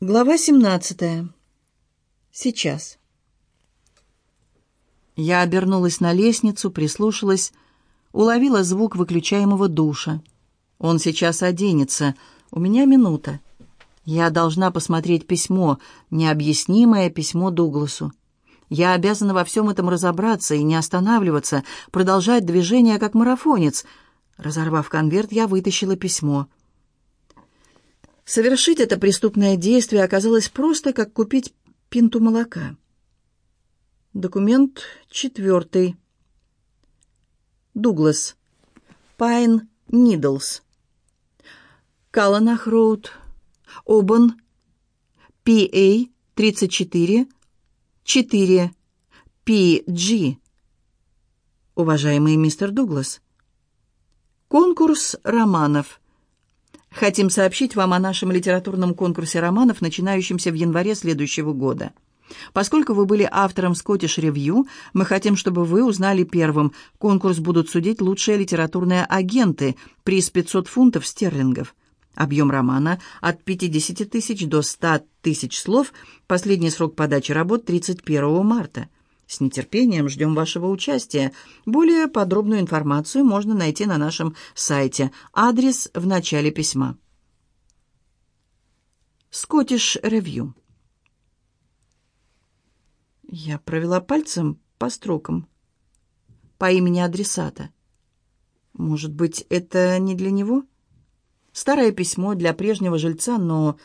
Глава 17. Сейчас. Я обернулась на лестницу, прислушалась, уловила звук выключаемого душа. Он сейчас оденется. У меня минута. Я должна посмотреть письмо, необъяснимое письмо Дугласу. Я обязана во всем этом разобраться и не останавливаться, продолжать движение как марафонец. Разорвав конверт, я вытащила письмо — Совершить это преступное действие оказалось просто, как купить пинту молока. Документ четвертый. Дуглас. Пайн Нидлс. Каланах Роуд. Обан. P.A. 34. 4. P.G. Уважаемый мистер Дуглас. Конкурс романов. Хотим сообщить вам о нашем литературном конкурсе романов, начинающемся в январе следующего года. Поскольку вы были автором Scottish Review, мы хотим, чтобы вы узнали первым. Конкурс будут судить лучшие литературные агенты. Приз 500 фунтов стерлингов. Объем романа от 50 тысяч до 100 тысяч слов. Последний срок подачи работ 31 марта. С нетерпением ждем вашего участия. Более подробную информацию можно найти на нашем сайте. Адрес в начале письма. Scottish Review. Я провела пальцем по строкам. По имени адресата. Может быть, это не для него? Старое письмо для прежнего жильца, но...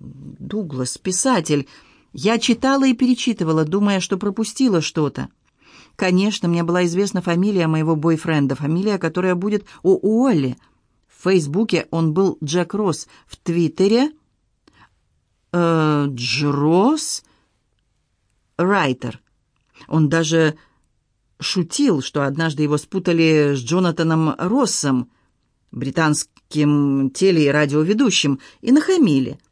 Дуглас, писатель... Я читала и перечитывала, думая, что пропустила что-то. Конечно, мне была известна фамилия моего бойфренда, фамилия, которая будет у Уолли. В Фейсбуке он был Джек Росс, в Твиттере э, Джрос Райтер. Он даже шутил, что однажды его спутали с Джонатаном Россом, британским теле- и радиоведущим, и нахамили –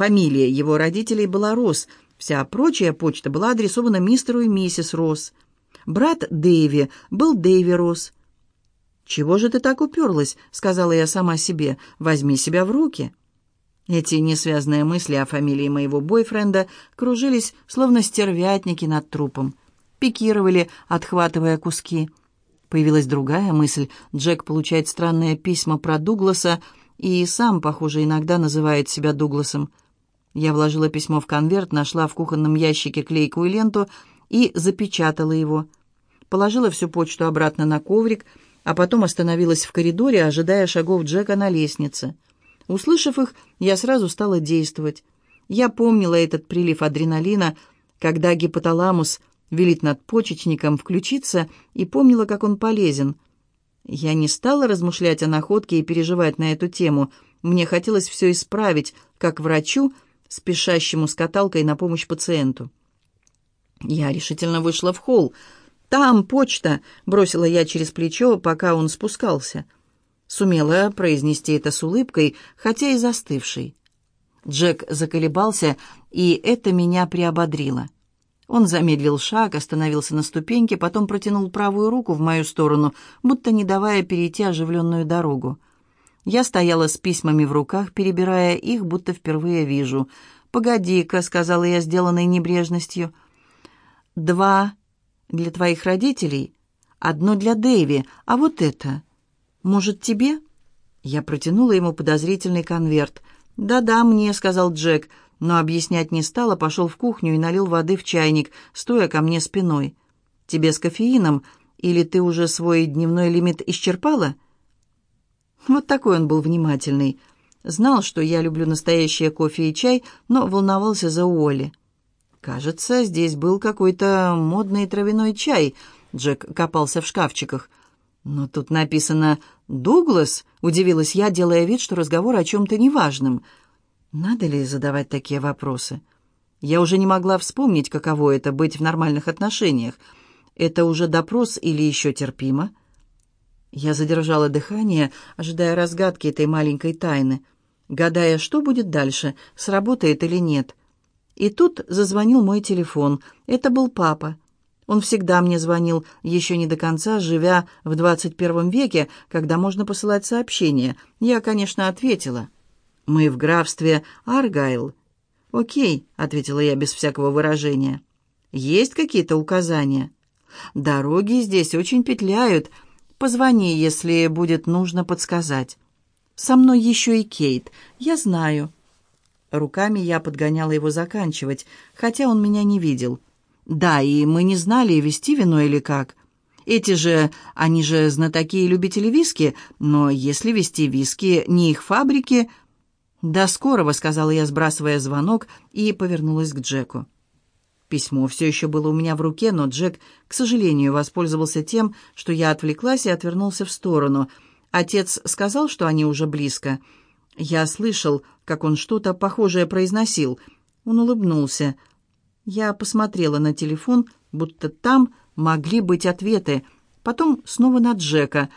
Фамилия его родителей была Росс, вся прочая почта была адресована мистеру и миссис Росс. Брат Дэйви был Дэйви Росс. «Чего же ты так уперлась?» — сказала я сама себе. «Возьми себя в руки». Эти несвязные мысли о фамилии моего бойфренда кружились, словно стервятники над трупом. Пикировали, отхватывая куски. Появилась другая мысль. Джек получает странные письма про Дугласа и сам, похоже, иногда называет себя Дугласом. Я вложила письмо в конверт, нашла в кухонном ящике клейкую ленту и запечатала его. Положила всю почту обратно на коврик, а потом остановилась в коридоре, ожидая шагов Джека на лестнице. Услышав их, я сразу стала действовать. Я помнила этот прилив адреналина, когда гипоталамус велит надпочечником включиться, и помнила, как он полезен. Я не стала размышлять о находке и переживать на эту тему. Мне хотелось все исправить, как врачу — спешащему с каталкой на помощь пациенту. Я решительно вышла в холл. «Там почта!» — бросила я через плечо, пока он спускался. Сумела произнести это с улыбкой, хотя и застывшей. Джек заколебался, и это меня приободрило. Он замедлил шаг, остановился на ступеньке, потом протянул правую руку в мою сторону, будто не давая перейти оживленную дорогу. Я стояла с письмами в руках, перебирая их, будто впервые вижу. «Погоди-ка», — сказала я, сделанной небрежностью. «Два для твоих родителей, одно для Дэви, а вот это, может, тебе?» Я протянула ему подозрительный конверт. «Да-да, мне», — сказал Джек, но объяснять не стал, а пошел в кухню и налил воды в чайник, стоя ко мне спиной. «Тебе с кофеином? Или ты уже свой дневной лимит исчерпала?» Вот такой он был внимательный. Знал, что я люблю настоящее кофе и чай, но волновался за Уолли. «Кажется, здесь был какой-то модный травяной чай», — Джек копался в шкафчиках. «Но тут написано «Дуглас», — удивилась я, делая вид, что разговор о чем-то неважном. Надо ли задавать такие вопросы? Я уже не могла вспомнить, каково это — быть в нормальных отношениях. Это уже допрос или еще терпимо?» Я задержала дыхание, ожидая разгадки этой маленькой тайны, гадая, что будет дальше, сработает или нет. И тут зазвонил мой телефон. Это был папа. Он всегда мне звонил, еще не до конца, живя в 21 веке, когда можно посылать сообщения. Я, конечно, ответила. «Мы в графстве Аргайл. «Окей», — ответила я без всякого выражения. «Есть какие-то указания?» «Дороги здесь очень петляют. Позвони, если будет нужно подсказать». «Со мной еще и Кейт. Я знаю». Руками я подгоняла его заканчивать, хотя он меня не видел. «Да, и мы не знали, вести вино или как. Эти же, они же знатоки и любители виски, но если вести виски не их фабрики...» «До скорого», — сказала я, сбрасывая звонок, и повернулась к Джеку. Письмо все еще было у меня в руке, но Джек, к сожалению, воспользовался тем, что я отвлеклась и отвернулся в сторону. Отец сказал, что они уже близко. Я слышал, как он что-то похожее произносил. Он улыбнулся. Я посмотрела на телефон, будто там могли быть ответы. Потом снова на Джека.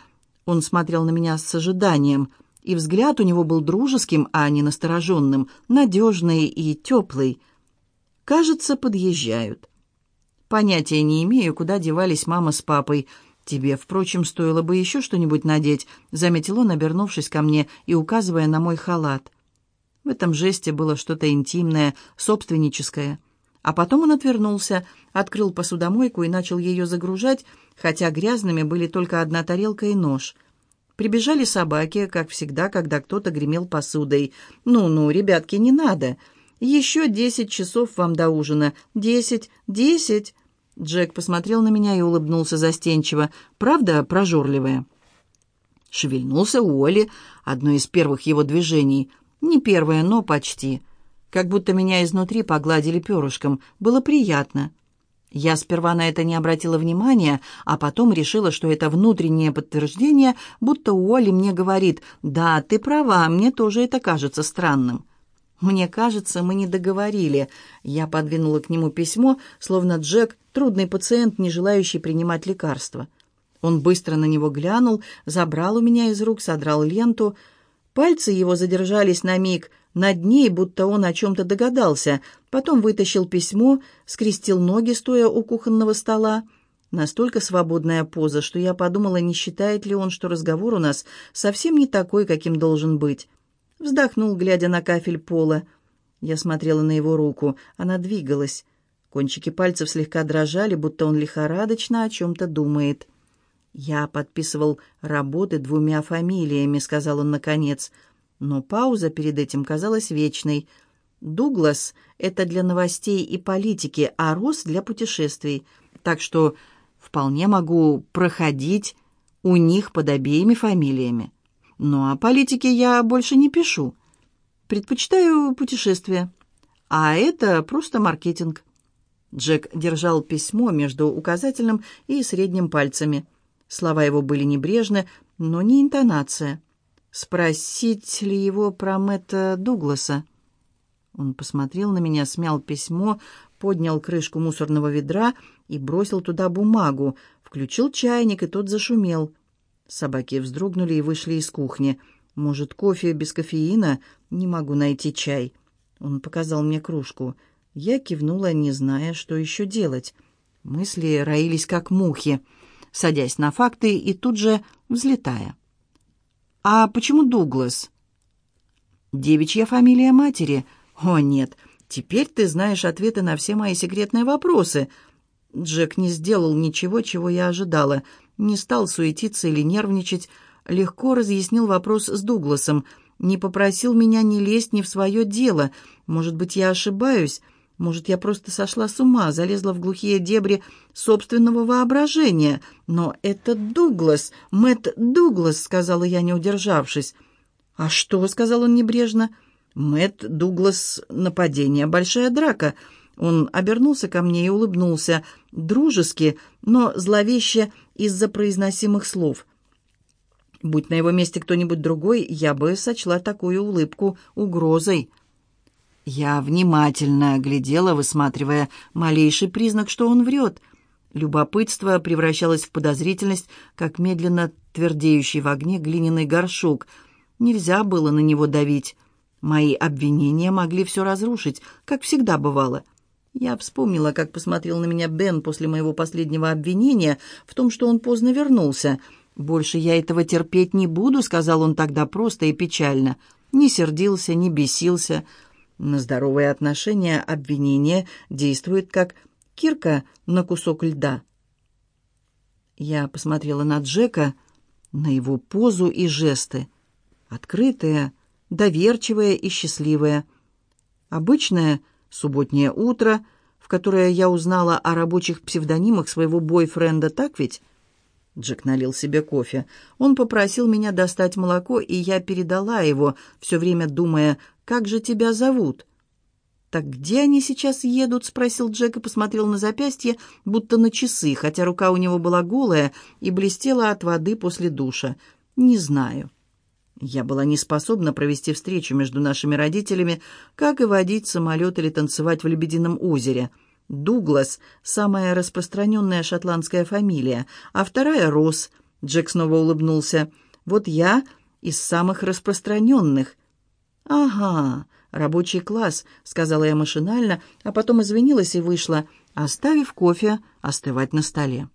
Он смотрел на меня с ожиданием — и взгляд у него был дружеским, а не настороженным, надежный и теплый. Кажется, подъезжают. Понятия не имею, куда девались мама с папой. Тебе, впрочем, стоило бы еще что-нибудь надеть, заметил он, обернувшись ко мне и указывая на мой халат. В этом жесте было что-то интимное, собственническое. А потом он отвернулся, открыл посудомойку и начал ее загружать, хотя грязными были только одна тарелка и нож. Прибежали собаки, как всегда, когда кто-то гремел посудой. «Ну-ну, ребятки, не надо. Еще десять часов вам до ужина. Десять, десять!» Джек посмотрел на меня и улыбнулся застенчиво. «Правда, прожорливая?» Шевельнулся Уолли, одно из первых его движений. Не первое, но почти. Как будто меня изнутри погладили перышком. Было приятно. Я сперва на это не обратила внимания, а потом решила, что это внутреннее подтверждение, будто Уолли мне говорит «Да, ты права, мне тоже это кажется странным». «Мне кажется, мы не договорили». Я подвинула к нему письмо, словно Джек — трудный пациент, не желающий принимать лекарства. Он быстро на него глянул, забрал у меня из рук, содрал ленту. Пальцы его задержались на миг — над ней, будто он о чем-то догадался. Потом вытащил письмо, скрестил ноги, стоя у кухонного стола. Настолько свободная поза, что я подумала, не считает ли он, что разговор у нас совсем не такой, каким должен быть. Вздохнул, глядя на кафель пола. Я смотрела на его руку. Она двигалась. Кончики пальцев слегка дрожали, будто он лихорадочно о чем-то думает. «Я подписывал работы двумя фамилиями», — сказал он наконец. Но пауза перед этим казалась вечной. «Дуглас — это для новостей и политики, а Рос — для путешествий. Так что вполне могу проходить у них под обеими фамилиями. Ну, а политике я больше не пишу. Предпочитаю путешествия. А это просто маркетинг». Джек держал письмо между указательным и средним пальцами. Слова его были небрежны, но не интонация. Спросить ли его про Мэтта Дугласа? Он посмотрел на меня, смял письмо, поднял крышку мусорного ведра и бросил туда бумагу, включил чайник, и тот зашумел. Собаки вздрогнули и вышли из кухни. «Может, кофе без кофеина? Не могу найти чай». Он показал мне кружку. Я кивнула, не зная, что еще делать. Мысли роились, как мухи, садясь на факты и тут же взлетая. «А почему Дуглас?» «Девичья фамилия матери?» «О, нет, теперь ты знаешь ответы на все мои секретные вопросы». Джек не сделал ничего, чего я ожидала. Не стал суетиться или нервничать. Легко разъяснил вопрос с Дугласом. Не попросил меня не лезть ни в свое дело. Может быть, я ошибаюсь?» Может, я просто сошла с ума, залезла в глухие дебри собственного воображения. Но это Дуглас, Мэтт Дуглас, сказала я, не удержавшись. А что, сказал он небрежно. Мэтт Дуглас, нападение, большая драка. Он обернулся ко мне и улыбнулся, дружески, но зловеще из-за произносимых слов. Будь на его месте кто-нибудь другой, я бы сочла такую улыбку угрозой. Я внимательно оглядела, высматривая малейший признак, что он врет. Любопытство превращалось в подозрительность, как медленно твердеющий в огне глиняный горшок. Нельзя было на него давить. Мои обвинения могли все разрушить, как всегда бывало. Я вспомнила, как посмотрел на меня Бен после моего последнего обвинения в том, что он поздно вернулся. «Больше я этого терпеть не буду», — сказал он тогда просто и печально. Не сердился, не бесился, — На здоровые отношения обвинение действует как кирка на кусок льда. Я посмотрела на Джека, на его позу и жесты. Открытые, доверчивые и счастливые. Обычное субботнее утро, в которое я узнала о рабочих псевдонимах своего бойфренда, так ведь? Джек налил себе кофе. Он попросил меня достать молоко, и я передала его, все время думая, как же тебя зовут?» «Так где они сейчас едут?» — спросил Джек и посмотрел на запястье, будто на часы, хотя рука у него была голая и блестела от воды после душа. «Не знаю». Я была не способна провести встречу между нашими родителями, как и водить самолет или танцевать в Лебедином озере. Дуглас — самая распространенная шотландская фамилия, а вторая — Росс. Джек снова улыбнулся. «Вот я из самых распространенных». «Ага, рабочий класс», — сказала я машинально, а потом извинилась и вышла, оставив кофе остывать на столе.